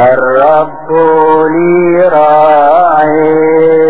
الرب لي راعي.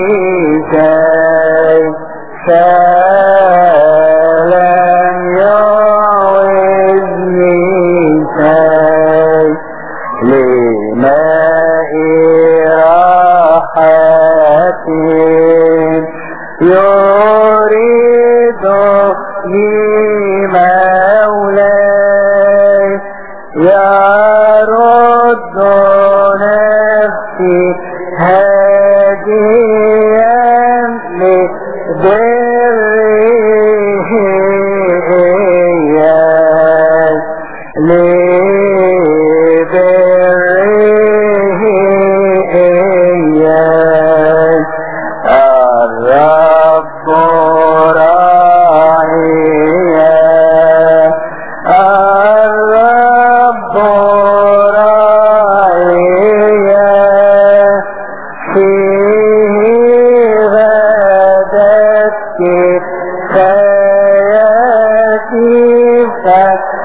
يا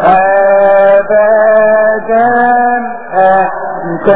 أبدا أنت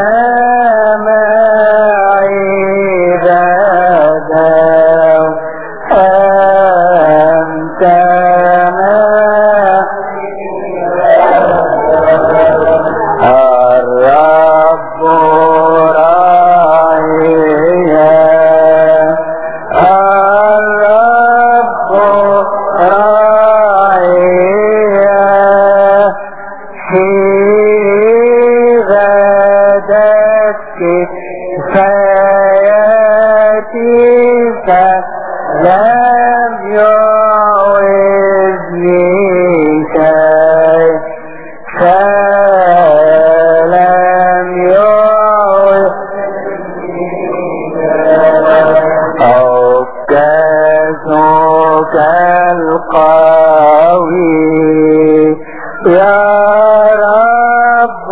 يا رب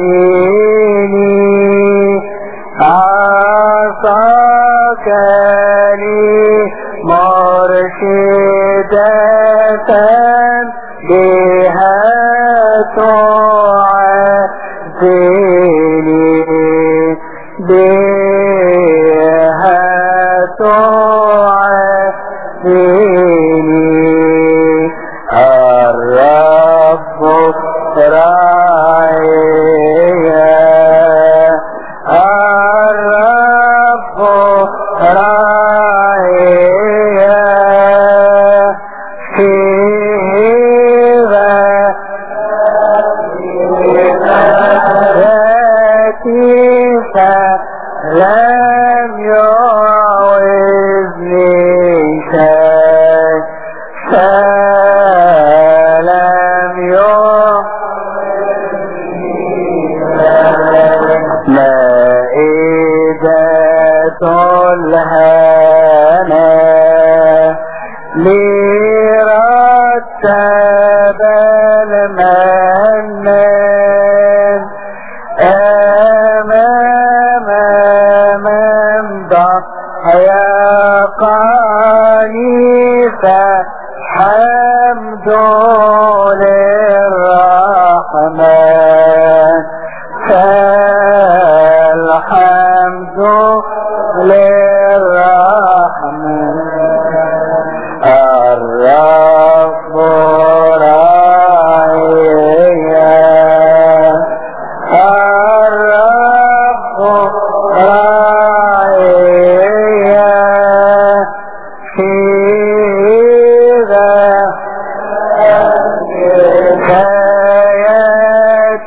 يحميني عصاك لي مرشدة بها تعذب يا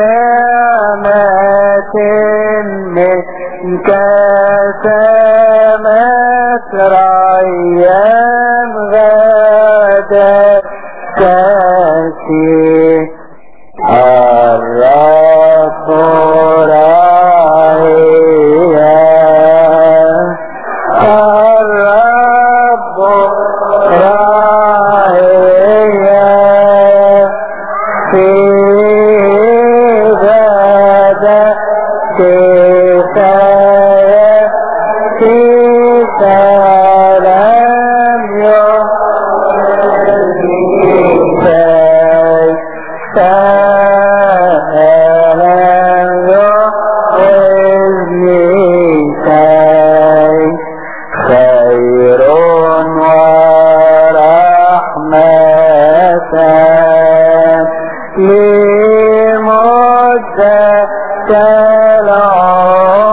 نعمة منك سمت رعيا غدا كاسي الرسول que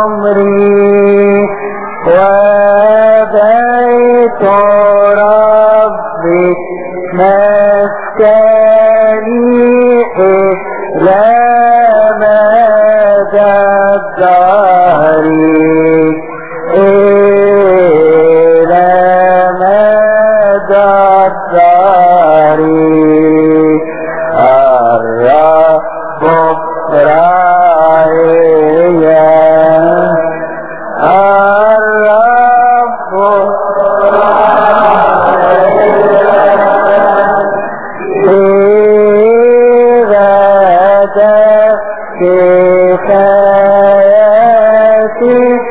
عمري وديت ربي مسكني إلى مدى الدهر. que